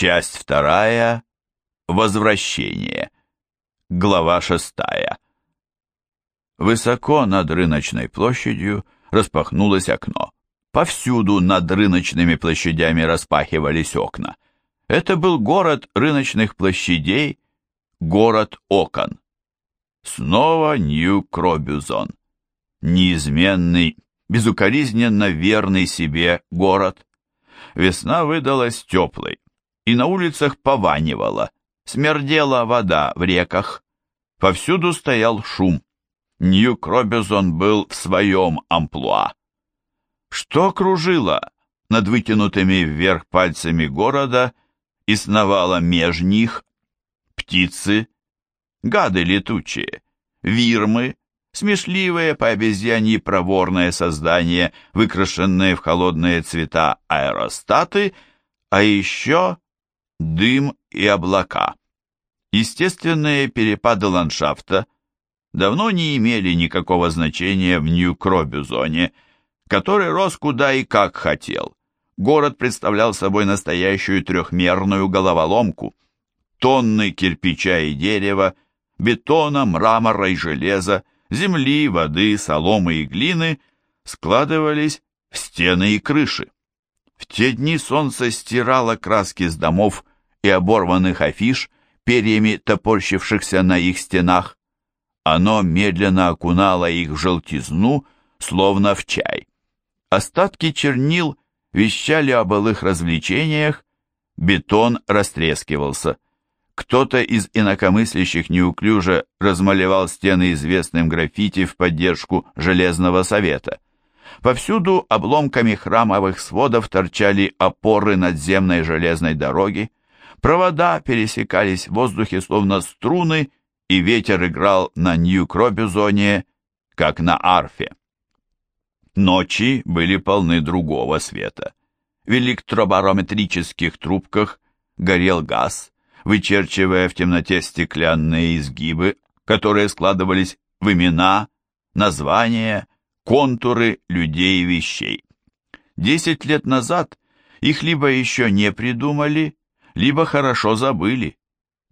Часть вторая. Возвращение. Глава шестая. Высоко над рыночной площадью распахнулось окно. Повсюду над рыночными площадями распахивались окна. Это был город рыночных площадей, город окон. Снова Нью-Кробюзон. Неизменный, безукоризненно верный себе город. Весна выдалась теплой, и на улицах пованивала, смердела вода в реках. Повсюду стоял шум. Нью-Кробюзон был в своем амплуа. Что кружило над вытянутыми вверх пальцами города и сновало меж них? Птицы, гады летучие, вирмы, смешливые по обезьяньи проворное создание, выкрашенные в холодные цвета аэростаты, а еще дым и облака. Естественные перепады ландшафта давно не имели никакого значения в Нью-Кробюзоне, который рос куда и как хотел. Город представлял собой настоящую трехмерную головоломку. Тонны кирпича и дерева, бетона, мрамора и железа, земли, воды, соломы и глины складывались в стены и крыши. В те дни солнце стирало краски с домов и оборванных афиш, перьями топорщившихся на их стенах. Оно медленно окунало их в желтизну, словно в чай. Остатки чернил вещали о былых развлечениях, бетон растрескивался. Кто-то из инакомыслящих неуклюже размалевал стены известным граффити в поддержку Железного Совета. Повсюду обломками храмовых сводов торчали опоры надземной железной дороги, провода пересекались в воздухе словно струны, и ветер играл на Нью-Кробюзоне, как на арфе. Ночи были полны другого света. В электробарометрических трубках горел газ, вычерчивая в темноте стеклянные изгибы, которые складывались в имена, названия, контуры людей и вещей. Десять лет назад их либо еще не придумали, либо хорошо забыли.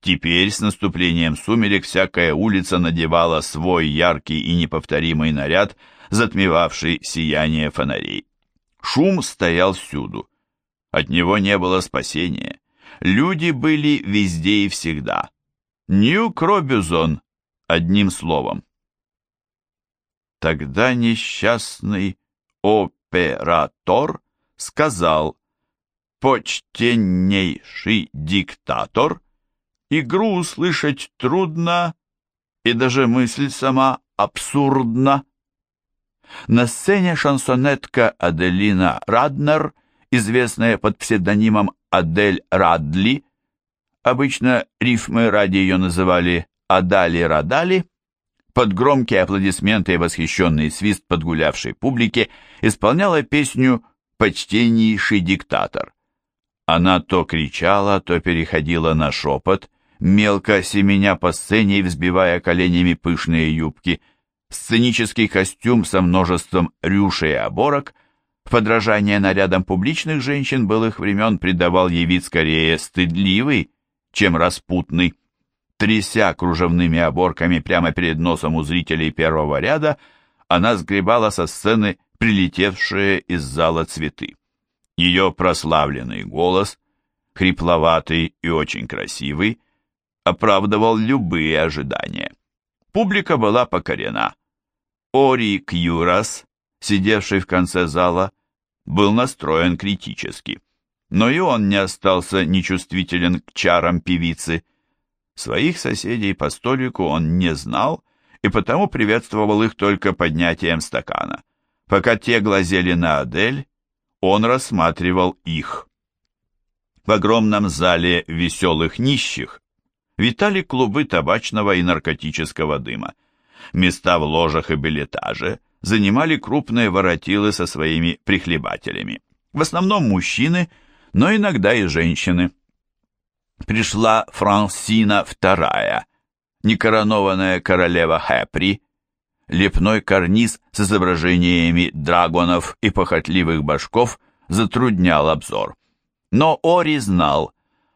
Теперь, с наступлением сумерек, всякая улица надевала свой яркий и неповторимый наряд – затмевавший сияние фонарей. Шум стоял всюду. От него не было спасения. Люди были везде и всегда. Нью-Кробюзон, одним словом. Тогда несчастный оператор сказал, «Почтеннейший диктатор, игру услышать трудно, и даже мысль сама абсурдна». На сцене шансонетка Аделина Раднер, известная под псевдонимом Адель Радли, обычно рифмы ради ее называли Адали-Радали, под громкие аплодисменты и восхищенный свист подгулявшей публики исполняла песню «Почтеннейший диктатор». Она то кричала, то переходила на шепот, мелко семеня по сцене и взбивая коленями пышные юбки – Сценический костюм со множеством рюшей и оборок, в подражание нарядам публичных женщин былых времен придавал ей вид скорее стыдливый, чем распутный. Тряся кружевными оборками прямо перед носом у зрителей первого ряда, она сгребала со сцены прилетевшие из зала цветы. Ее прославленный голос, хрипловатый и очень красивый, оправдывал любые ожидания. Публика была покорена. Ори Кьюрас, сидевший в конце зала, был настроен критически. Но и он не остался нечувствителен к чарам певицы. Своих соседей по столику он не знал и потому приветствовал их только поднятием стакана. Пока те глазели на Адель, он рассматривал их. В огромном зале веселых нищих витали клубы табачного и наркотического дыма. Места в ложах и билетаже занимали крупные воротилы со своими прихлебателями. В основном мужчины, но иногда и женщины. Пришла Франсина II, некоронованная королева Хэпри, лепной карниз с изображениями драгонов и похотливых башков затруднял обзор. Но Ори знал,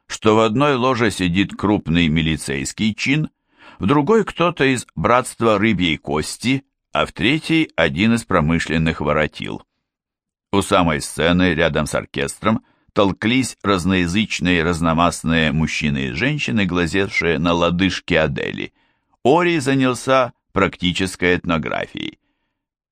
что в одной ложе сидит крупный милицейский чин, в другой кто-то из братства рыбьей кости, а в третьей один из промышленных воротил. У самой сцены, рядом с оркестром, толклись разноязычные разномастные мужчины и женщины, глазевшие на лодыжки Адели. Ори занялся практической этнографией.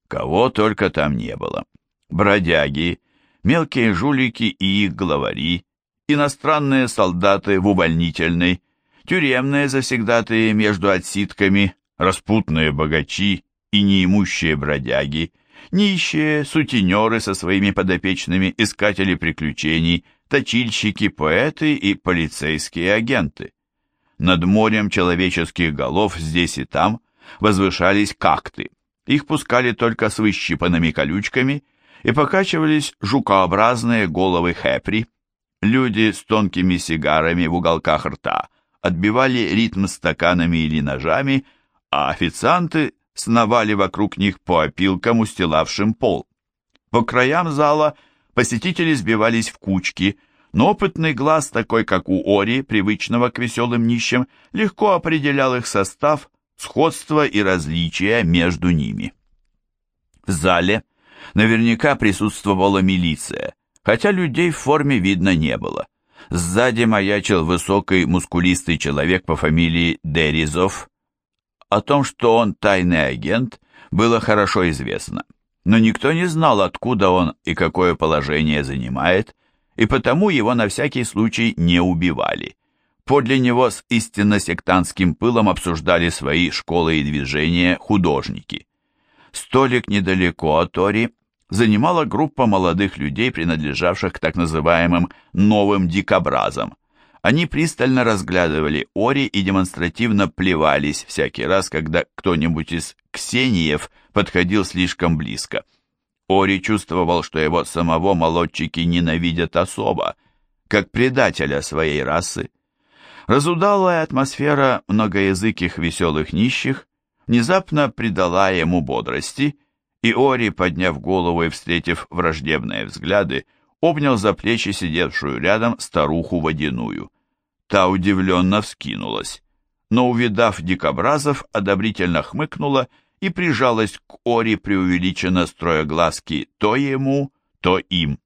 Кого только там не было. Бродяги, мелкие жулики и их главари, иностранные солдаты в увольнительной, тюремные завсегдатые между отсидками, распутные богачи и неимущие бродяги, нищие, сутенеры со своими подопечными, искатели приключений, точильщики, поэты и полицейские агенты. Над морем человеческих голов здесь и там возвышались какты. Их пускали только с выщипанными колючками, и покачивались жукообразные головы хэпри. Люди с тонкими сигарами в уголках рта отбивали ритм стаканами или ножами, а официанты сновали вокруг них по опилкам, устилавшим пол. По краям зала посетители сбивались в кучки, но опытный глаз, такой как у Ори, привычного к веселым нищим, легко определял их состав, сходство и различия между ними. В зале наверняка присутствовала милиция, хотя людей в форме видно не было. Сзади маячил высокий мускулистый человек по фамилии Деризов, о том, что он тайный агент, было хорошо известно, но никто не знал, откуда он и какое положение занимает, и потому его на всякий случай не убивали. Подле него с истинно сектантским пылом обсуждали свои школы и движения художники. Столик недалеко от Тори занимала группа молодых людей, принадлежавших к так называемым «новым дикобразам», они пристально разглядывали Ори и демонстративно плевались всякий раз, когда кто-нибудь из ксениев подходил слишком близко. Ори чувствовал, что его самого молодчики ненавидят особо, как предателя своей расы. Разудалая атмосфера многоязыких веселых нищих внезапно придала ему бодрости, и Ори, подняв голову и встретив враждебные взгляды, обнял за плечи сидевшую рядом старуху водяную. Та удивленно вскинулась, но, увидав дикобразов, одобрительно хмыкнула и прижалась к Ори преувеличенно строя глазки то ему, то им.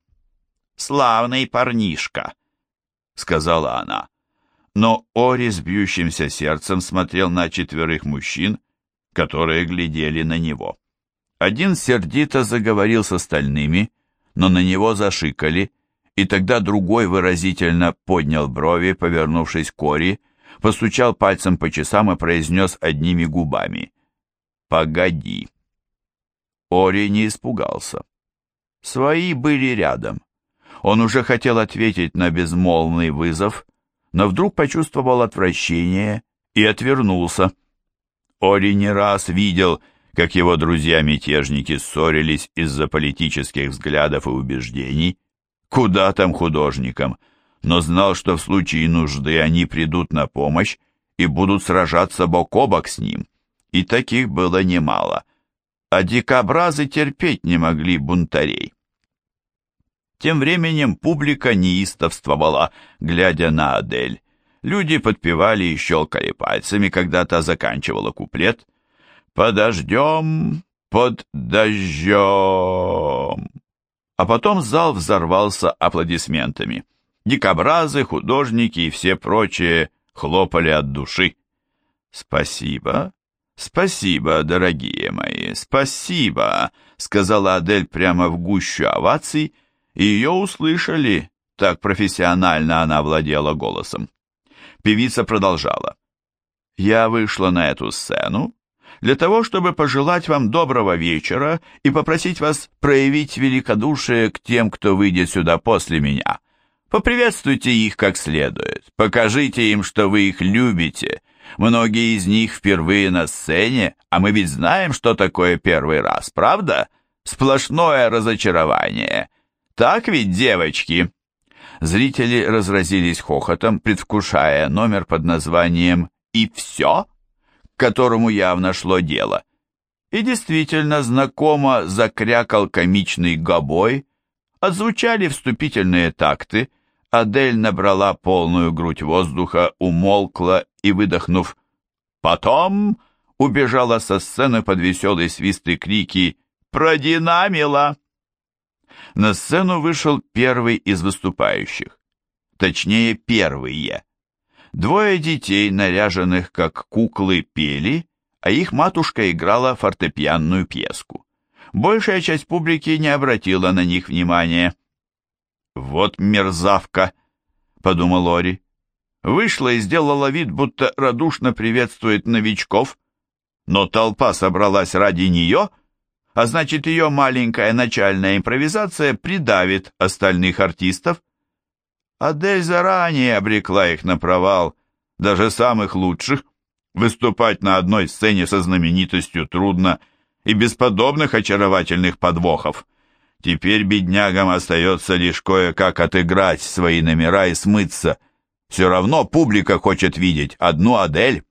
«Славный парнишка!» — сказала она. Но Ори с бьющимся сердцем смотрел на четверых мужчин, которые глядели на него. Один сердито заговорил с остальными, но на него зашикали, и тогда другой выразительно поднял брови, повернувшись к Кори, постучал пальцем по часам и произнес одними губами «Погоди». Ори не испугался. Свои были рядом. Он уже хотел ответить на безмолвный вызов, но вдруг почувствовал отвращение и отвернулся. Ори не раз видел, как его друзья-мятежники ссорились из-за политических взглядов и убеждений. Куда там художникам? Но знал, что в случае нужды они придут на помощь и будут сражаться бок о бок с ним. И таких было немало. А дикобразы терпеть не могли бунтарей. Тем временем публика неистовствовала, глядя на Адель. Люди подпевали и щелкали пальцами, когда та заканчивала куплет. «Подождем под дождем». А потом зал взорвался аплодисментами. Дикобразы, художники и все прочие хлопали от души. «Спасибо, спасибо, дорогие мои, спасибо», сказала Адель прямо в гущу оваций, и ее услышали, так профессионально она владела голосом. Певица продолжала. «Я вышла на эту сцену, для того, чтобы пожелать вам доброго вечера и попросить вас проявить великодушие к тем, кто выйдет сюда после меня. Поприветствуйте их как следует, покажите им, что вы их любите. Многие из них впервые на сцене, а мы ведь знаем, что такое первый раз, правда? Сплошное разочарование. Так ведь, девочки?» Зрители разразились хохотом, предвкушая номер под названием «И все?» Которому явно шло дело. И действительно знакомо закрякал комичный гобой, отзвучали вступительные такты, Адель набрала полную грудь воздуха, умолкла и, выдохнув «Потом!» убежала со сцены под веселый свист и крики «Продинамила!». На сцену вышел первый из выступающих. Точнее, первые. Двое детей, наряженных как куклы, пели, а их матушка играла фортепианную пьеску. Большая часть публики не обратила на них внимания. «Вот мерзавка!» — подумал Ори. Вышла и сделала вид, будто радушно приветствует новичков, но толпа собралась ради нее, а значит, ее маленькая начальная импровизация придавит остальных артистов. Адель заранее обрекла их на провал, даже самых лучших. Выступать на одной сцене со знаменитостью трудно и без подобных очаровательных подвохов. Теперь беднягам остается лишь кое-как отыграть свои номера и смыться. Все равно публика хочет видеть одну Адель.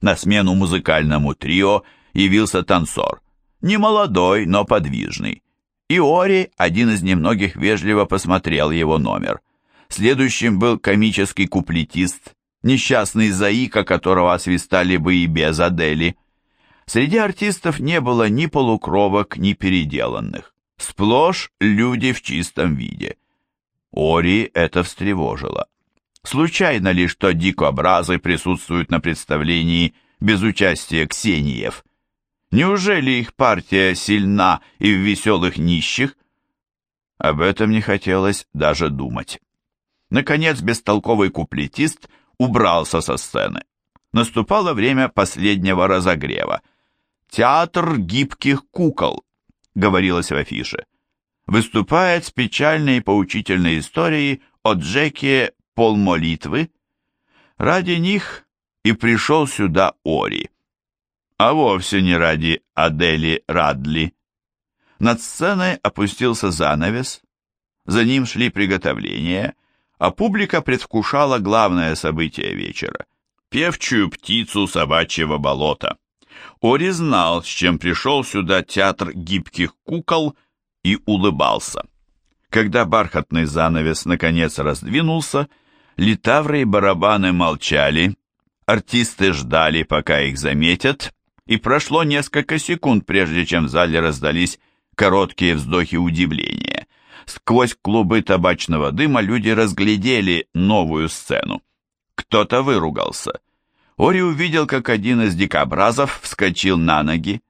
На смену музыкальному трио явился танцор. Не молодой, но подвижный. Иори, один из немногих, вежливо посмотрел его номер. Следующим был комический куплетист, несчастный Заика, которого освистали бы и без Адели. Среди артистов не было ни полукровок, ни переделанных. Сплошь люди в чистом виде. Ори это встревожило. Случайно ли, что дикобразы присутствуют на представлении без участия ксениев? Неужели их партия сильна и в веселых нищих? Об этом не хотелось даже думать. Наконец, бестолковый куплетист убрался со сцены. Наступало время последнего разогрева. «Театр гибких кукол», — говорилось в афише. Выступает с печальной и поучительной историей о Джеке полмолитвы. Ради них и пришел сюда Ори, а вовсе не ради Адели Радли. Над сценой опустился занавес, за ним шли приготовления — а публика предвкушала главное событие вечера – певчую птицу собачьего болота. Ори знал, с чем пришел сюда театр гибких кукол и улыбался. Когда бархатный занавес наконец раздвинулся, литавры и барабаны молчали, артисты ждали, пока их заметят, и прошло несколько секунд, прежде чем в зале раздались короткие вздохи удивления. Сквозь клубы табачного дыма люди разглядели новую сцену. Кто-то выругался. Ори увидел, как один из дикобразов вскочил на ноги.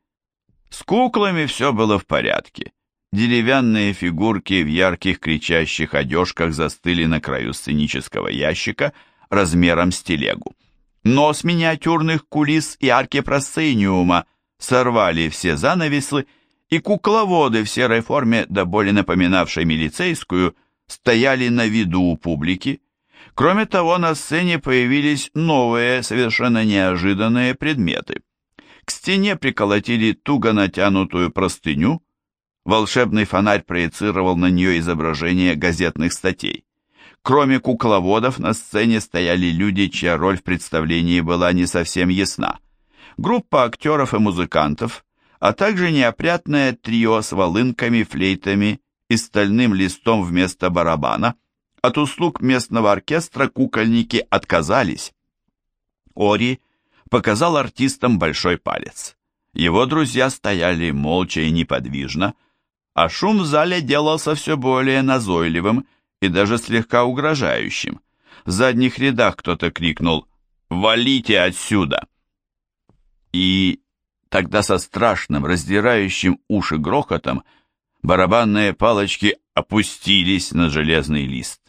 С куклами все было в порядке. Деревянные фигурки в ярких кричащих одежках застыли на краю сценического ящика размером с телегу. Но с миниатюрных кулис и арки просцениума сорвали все занавесы и кукловоды в серой форме, до боли напоминавшей милицейскую, стояли на виду у публики. Кроме того, на сцене появились новые, совершенно неожиданные предметы. К стене приколотили туго натянутую простыню, волшебный фонарь проецировал на нее изображение газетных статей. Кроме кукловодов, на сцене стояли люди, чья роль в представлении была не совсем ясна. Группа актеров и музыкантов, а также неопрятное трио с волынками, флейтами и стальным листом вместо барабана. От услуг местного оркестра кукольники отказались. Ори показал артистам большой палец. Его друзья стояли молча и неподвижно, а шум в зале делался все более назойливым и даже слегка угрожающим. В задних рядах кто-то крикнул «Валите отсюда!» И Тогда со страшным, раздирающим уши грохотом барабанные палочки опустились на железный лист.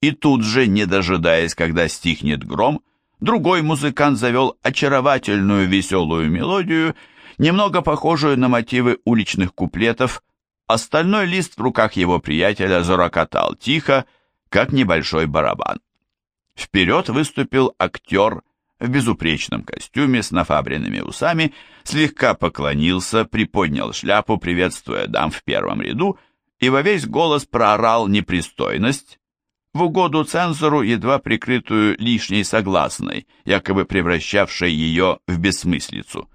И тут же, не дожидаясь, когда стихнет гром, другой музыкант завел очаровательную веселую мелодию, немного похожую на мотивы уличных куплетов, остальной лист в руках его приятеля зарокотал тихо, как небольшой барабан. Вперед выступил актер в безупречном костюме с нафабренными усами, слегка поклонился, приподнял шляпу, приветствуя дам в первом ряду, и во весь голос проорал непристойность, в угоду цензору, едва прикрытую лишней согласной, якобы превращавшей ее в бессмыслицу.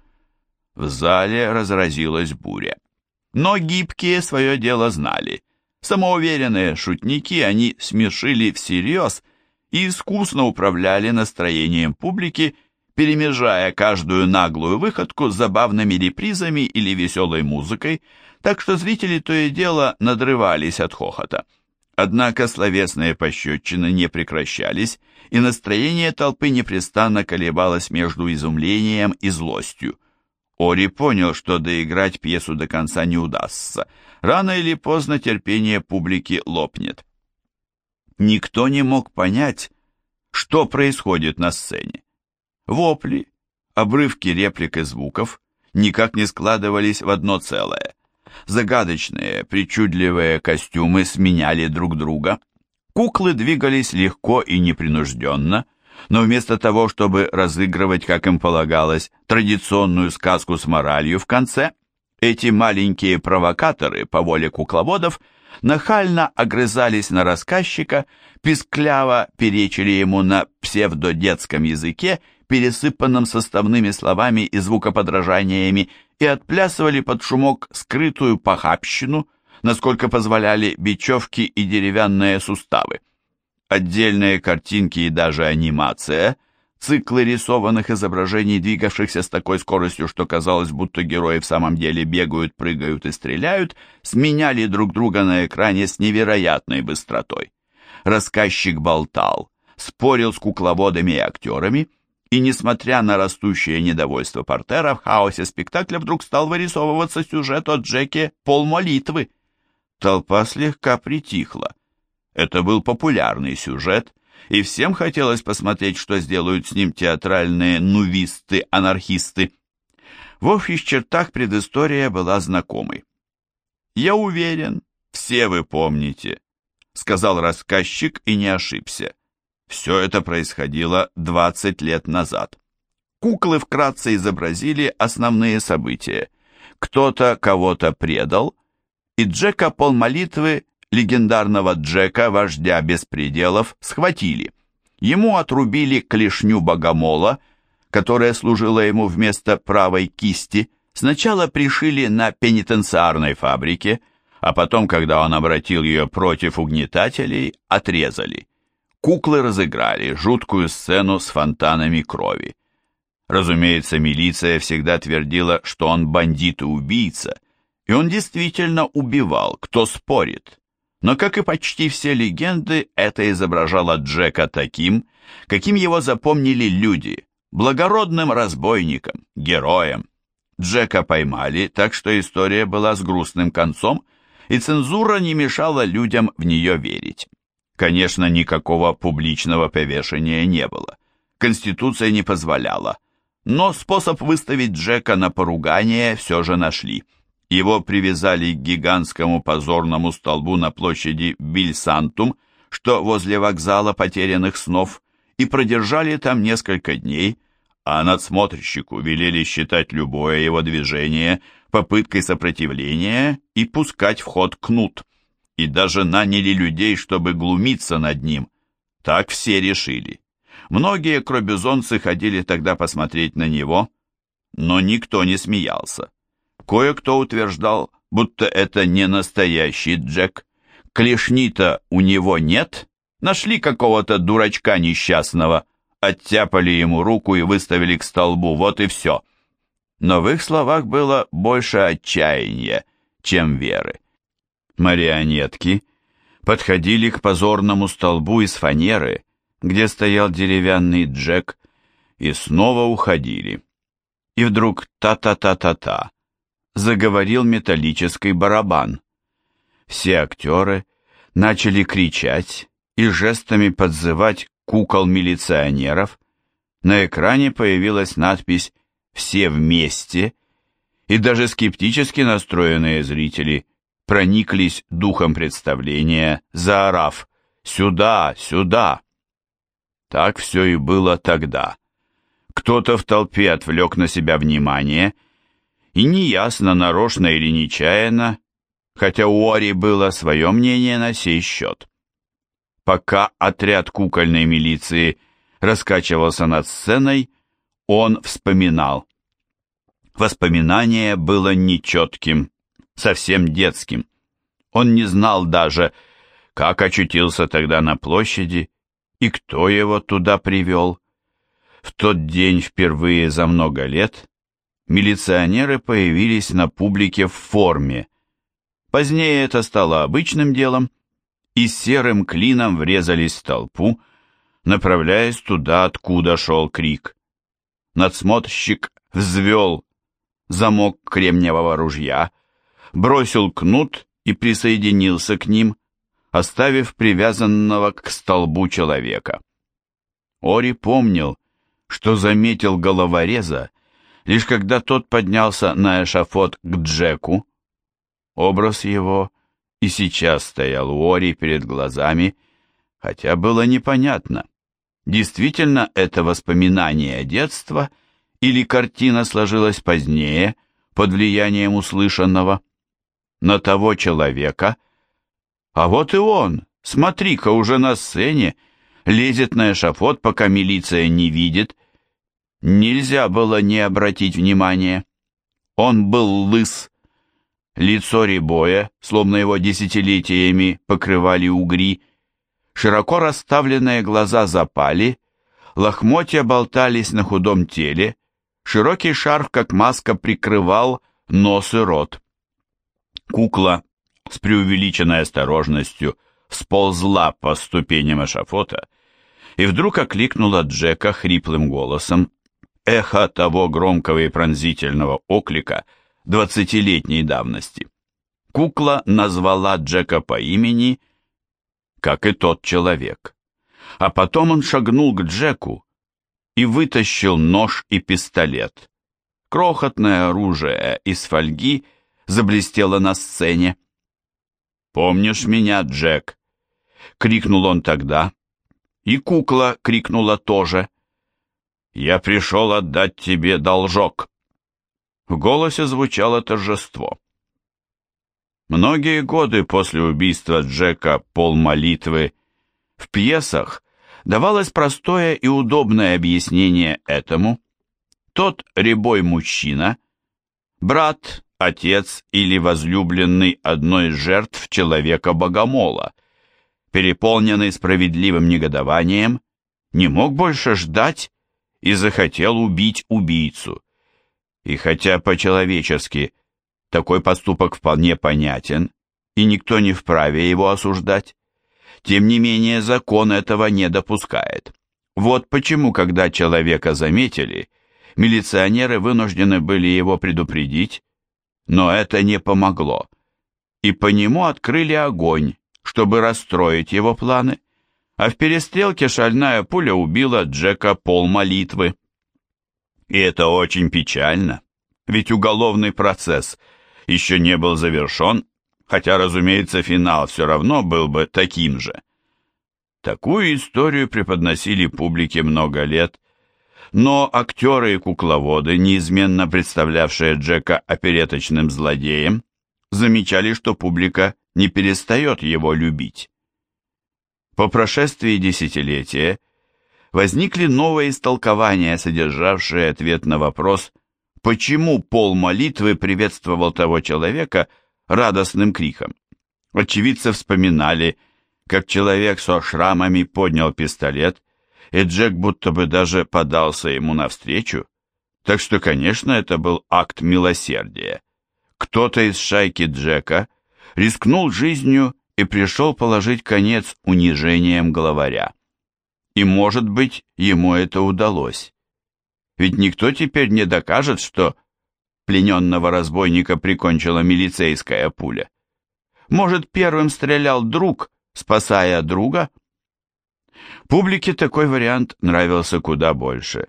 В зале разразилась буря. Но гибкие свое дело знали. Самоуверенные шутники они смешили всерьез и искусно управляли настроением публики, перемежая каждую наглую выходку с забавными репризами или веселой музыкой, так что зрители то и дело надрывались от хохота. Однако словесные пощечины не прекращались, и настроение толпы непрестанно колебалось между изумлением и злостью. Ори понял, что доиграть пьесу до конца не удастся. Рано или поздно терпение публики лопнет. Никто не мог понять, что происходит на сцене. Вопли, обрывки реплик и звуков никак не складывались в одно целое. Загадочные, причудливые костюмы сменяли друг друга. Куклы двигались легко и непринужденно, но вместо того, чтобы разыгрывать, как им полагалось, традиционную сказку с моралью в конце, эти маленькие провокаторы по воле кукловодов нахально огрызались на рассказчика, пискляво перечили ему на псевдодетском языке, пересыпанном составными словами и звукоподражаниями, и отплясывали под шумок скрытую похабщину, насколько позволяли бечевки и деревянные суставы. Отдельные картинки и даже анимация, циклы рисованных изображений, двигавшихся с такой скоростью, что казалось, будто герои в самом деле бегают, прыгают и стреляют, сменяли друг друга на экране с невероятной быстротой. Рассказчик болтал, спорил с кукловодами и актерами, и, несмотря на растущее недовольство портера, в хаосе спектакля вдруг стал вырисовываться сюжет о Джеке «Полмолитвы». Толпа слегка притихла. Это был популярный сюжет, и всем хотелось посмотреть, что сделают с ним театральные нувисты-анархисты. В общих чертах предыстория была знакомой. «Я уверен, все вы помните», — сказал рассказчик и не ошибся. Все это происходило 20 лет назад. Куклы вкратце изобразили основные события. Кто-то кого-то предал, и Джека полмолитвы легендарного Джека, вождя беспределов, схватили. Ему отрубили клешню богомола, которая служила ему вместо правой кисти, сначала пришили на пенитенциарной фабрике, а потом, когда он обратил ее против угнетателей, отрезали. Куклы разыграли жуткую сцену с фонтанами крови. Разумеется, милиция всегда твердила, что он бандит и убийца, и он действительно убивал, кто спорит. Но, как и почти все легенды, это изображало Джека таким, каким его запомнили люди, благородным разбойником, героем. Джека поймали, так что история была с грустным концом, и цензура не мешала людям в нее верить. Конечно, никакого публичного повешения не было. Конституция не позволяла. Но способ выставить Джека на поругание все же нашли – его привязали к гигантскому позорному столбу на площади Бильсантум, что возле вокзала потерянных снов, и продержали там несколько дней, а надсмотрщику велели считать любое его движение попыткой сопротивления и пускать в ход кнут. И даже наняли людей, чтобы глумиться над ним. Так все решили. Многие кробизонцы ходили тогда посмотреть на него, но никто не смеялся. Кое-кто утверждал, будто это не настоящий Джек. Клешни-то у него нет. Нашли какого-то дурачка несчастного, оттяпали ему руку и выставили к столбу, вот и все. Но в их словах было больше отчаяния, чем веры. Марионетки подходили к позорному столбу из фанеры, где стоял деревянный Джек, и снова уходили. И вдруг та-та-та-та-та, заговорил металлический барабан. Все актеры начали кричать и жестами подзывать кукол-милиционеров. На экране появилась надпись «Все вместе», и даже скептически настроенные зрители прониклись духом представления, заорав «Сюда! Сюда!». Так все и было тогда. Кто-то в толпе отвлек на себя внимание – и неясно, нарочно или нечаянно, хотя у Ори было свое мнение на сей счет. Пока отряд кукольной милиции раскачивался над сценой, он вспоминал. Воспоминание было нечетким, совсем детским. Он не знал даже, как очутился тогда на площади и кто его туда привел. В тот день впервые за много лет милиционеры появились на публике в форме. Позднее это стало обычным делом, и серым клином врезались в толпу, направляясь туда, откуда шел крик. Надсмотрщик взвел замок кремниевого ружья, бросил кнут и присоединился к ним, оставив привязанного к столбу человека. Ори помнил, что заметил головореза, лишь когда тот поднялся на эшафот к Джеку. Образ его и сейчас стоял у Ори перед глазами, хотя было непонятно, действительно это воспоминание детства или картина сложилась позднее, под влиянием услышанного. На того человека, а вот и он, смотри-ка, уже на сцене, лезет на эшафот, пока милиция не видит. Нельзя было не обратить внимания. Он был лыс. Лицо ребоя, словно его десятилетиями покрывали угри, Широко расставленные глаза запали, лохмотья болтались на худом теле, широкий шарф, как маска, прикрывал нос и рот. Кукла с преувеличенной осторожностью сползла по ступеням эшафота и вдруг окликнула Джека хриплым голосом. Эхо того громкого и пронзительного оклика двадцатилетней давности. Кукла назвала Джека по имени как и тот человек. А потом он шагнул к Джеку и вытащил нож и пистолет. Крохотное оружие из фольги заблестело на сцене. «Помнишь меня, Джек?» — крикнул он тогда. И кукла крикнула тоже. «Я пришел отдать тебе должок». В голосе звучало торжество. Многие годы после убийства Джека «Пол молитвы» в пьесах давалось простое и удобное объяснение этому. Тот рябой мужчина, брат, отец или возлюбленный одной из жертв человека-богомола, переполненный справедливым негодованием, не мог больше ждать и захотел убить убийцу. И хотя по-человечески – такой поступок вполне понятен, и никто не вправе его осуждать. Тем не менее, закон этого не допускает. Вот почему, когда человека заметили, милиционеры вынуждены были его предупредить, но это не помогло, и по нему открыли огонь, чтобы расстроить его планы, а в перестрелке шальная пуля убила Джека пол молитвы. И это очень печально, ведь уголовный процесс – еще не был завершен, хотя, разумеется, финал все равно был бы таким же. Такую историю преподносили публике много лет, но актеры и кукловоды, неизменно представлявшие Джека опереточным злодеем, замечали, что публика не перестает его любить. По прошествии десятилетия возникли новые истолкования, содержавшие ответ на вопрос, почему пол молитвы приветствовал того человека радостным криком. Очевидцы вспоминали, как человек со шрамами поднял пистолет, и Джек будто бы даже подался ему навстречу. Так что, конечно, это был акт милосердия. Кто-то из шайки Джека рискнул жизнью и пришел положить конец унижениям главаря. И, может быть, ему это удалось. Ведь никто теперь не докажет, что плененного разбойника прикончила милицейская пуля. Может, первым стрелял друг, спасая друга? Публике такой вариант нравился куда больше.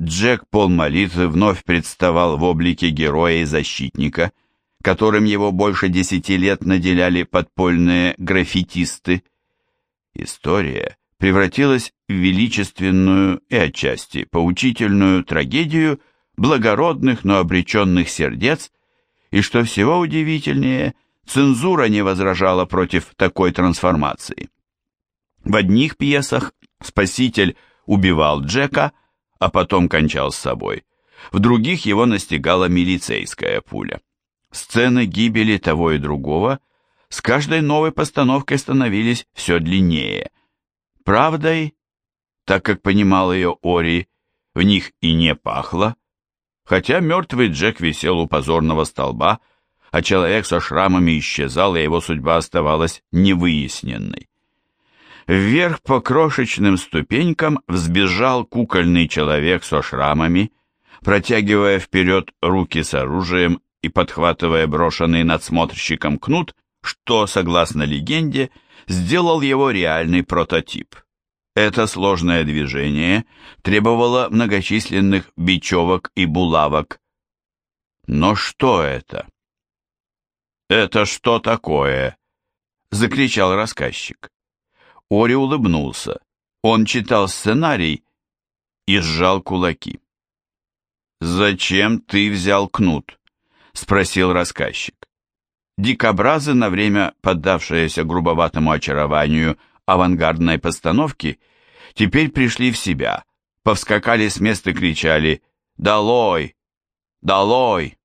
Джек Пол молитвы вновь представал в облике героя и защитника, которым его больше десяти лет наделяли подпольные граффитисты. История превратилась в величественную и отчасти поучительную трагедию благородных, но обреченных сердец, и, что всего удивительнее, цензура не возражала против такой трансформации. В одних пьесах Спаситель убивал Джека, а потом кончал с собой. В других его настигала милицейская пуля. Сцены гибели того и другого с каждой новой постановкой становились все длиннее. Правдой, так как понимал ее Ори, в них и не пахло, хотя мертвый Джек висел у позорного столба, а человек со шрамами исчезал, и его судьба оставалась невыясненной. Вверх по крошечным ступенькам взбежал кукольный человек со шрамами, протягивая вперед руки с оружием и подхватывая брошенный надсмотрщиком кнут, что, согласно легенде, сделал его реальный прототип. Это сложное движение требовало многочисленных бечевок и булавок. Но что это? «Это что такое?» — закричал рассказчик. Ори улыбнулся. Он читал сценарий и сжал кулаки. «Зачем ты взял кнут?» — спросил рассказчик. Дикобразы, на время поддавшиеся грубоватому очарованию авангардной постановки, теперь пришли в себя, повскакали с места и кричали «Долой! Долой!»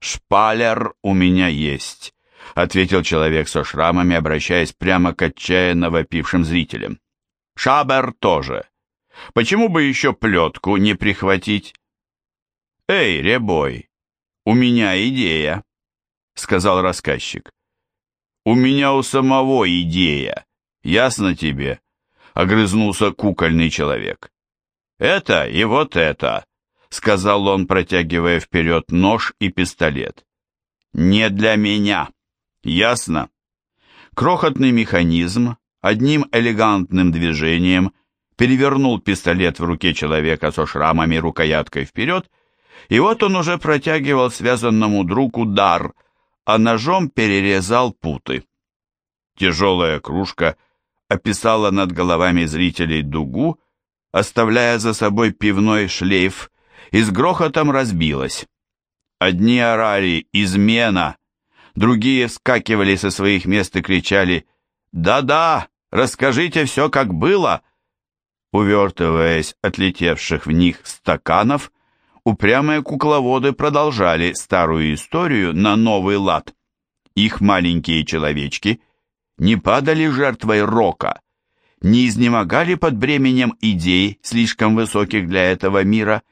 «Шпалер у меня есть», — ответил человек со шрамами, обращаясь прямо к отчаянно вопившим зрителям. «Шабер тоже. Почему бы еще плетку не прихватить?» «Эй, Ребой, у меня идея», — сказал рассказчик. «У меня у самого идея, ясно тебе?» — огрызнулся кукольный человек. «Это и вот это», сказал он, протягивая вперед нож и пистолет. «Не для меня. Ясно?» Крохотный механизм одним элегантным движением перевернул пистолет в руке человека со шрамами рукояткой вперед, и вот он уже протягивал связанному другу дар, а ножом перерезал путы. Тяжелая кружка описала над головами зрителей дугу, оставляя за собой пивной шлейф и с грохотом разбилась. Одни орали «Измена!», другие вскакивали со своих мест и кричали «Да-да, расскажите все, как было!» Увертываясь от летевших в них стаканов, упрямые кукловоды продолжали старую историю на новый лад. Их маленькие человечки не падали жертвой рока, не изнемогали под бременем идей, слишком высоких для этого мира,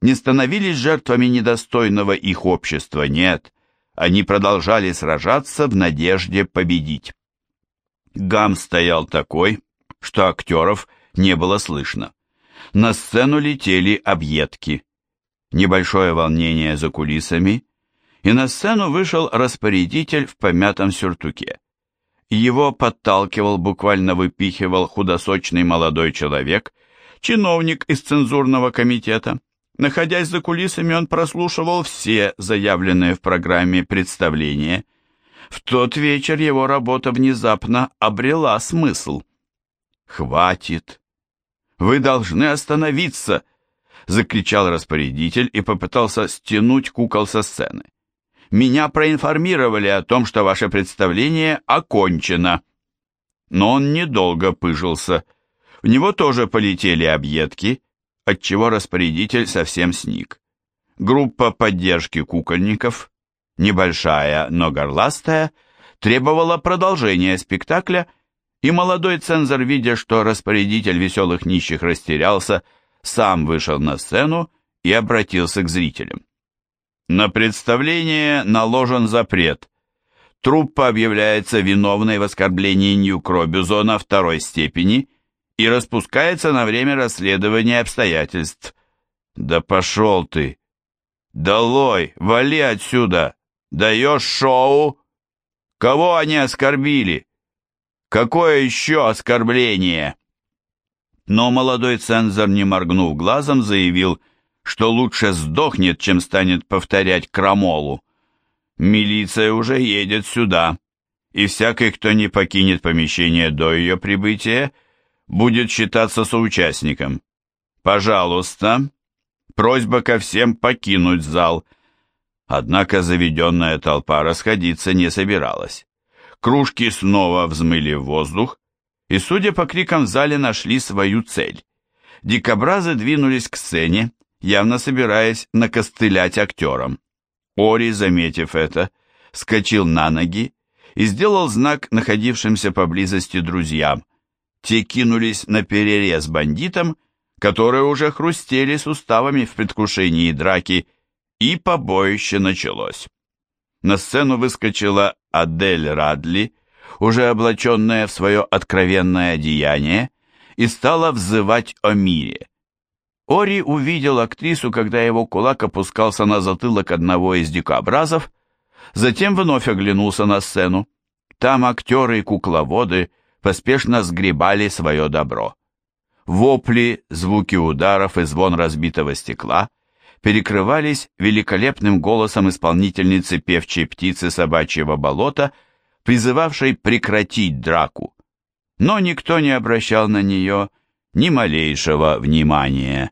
не становились жертвами недостойного их общества, нет, они продолжали сражаться в надежде победить. Гам стоял такой, что актеров не было слышно. На сцену летели объедки. Небольшое волнение за кулисами, и на сцену вышел распорядитель в помятом сюртуке. Его подталкивал, буквально выпихивал худосочный молодой человек, чиновник из цензурного комитета. Находясь за кулисами, он прослушивал все заявленные в программе представления. В тот вечер его работа внезапно обрела смысл. «Хватит! Вы должны остановиться!» — закричал распорядитель и попытался стянуть кукол со сцены. «Меня проинформировали о том, что ваше представление окончено». Но он недолго пыжился. В него тоже полетели объедки, отчего распорядитель совсем сник. Группа поддержки кукольников, небольшая, но горластая, требовала продолжения спектакля, и молодой цензор, видя, что распорядитель веселых нищих растерялся, сам вышел на сцену и обратился к зрителям. На представление наложен запрет. Труппа объявляется виновной в оскорблении Нью-Кро Бюзона второй степени и распускается на время расследования обстоятельств. Да пошел ты! Долой, вали отсюда! Даешь шоу? Кого они оскорбили? Какое еще оскорбление? Но молодой цензор, не моргнув глазом, заявил, что лучше сдохнет, чем станет повторять крамолу. Милиция уже едет сюда, и всякий, кто не покинет помещение до ее прибытия, будет считаться соучастником. Пожалуйста, просьба ко всем покинуть зал. Однако заведенная толпа расходиться не собиралась. Кружки снова взмыли в воздух, и, судя по крикам в зале, нашли свою цель. Дикобразы двинулись к сцене, явно собираясь накостылять актерам. Ори, заметив это, скочил на ноги и сделал знак находившимся поблизости друзьям. Те кинулись на перерез бандитам, которые уже хрустели суставами в предвкушении драки, и побоище началось. На сцену выскочила Адель Радли, уже облаченная в свое откровенное одеяние, и стала взывать о мире. Ори увидел актрису, когда его кулак опускался на затылок одного из дикобразов, затем вновь оглянулся на сцену. Там актеры и кукловоды поспешно сгребали свое добро. Вопли, звуки ударов и звон разбитого стекла перекрывались великолепным голосом исполнительницы певчей птицы собачьего болота, призывавшей прекратить драку. Но никто не обращал на нее ни малейшего внимания.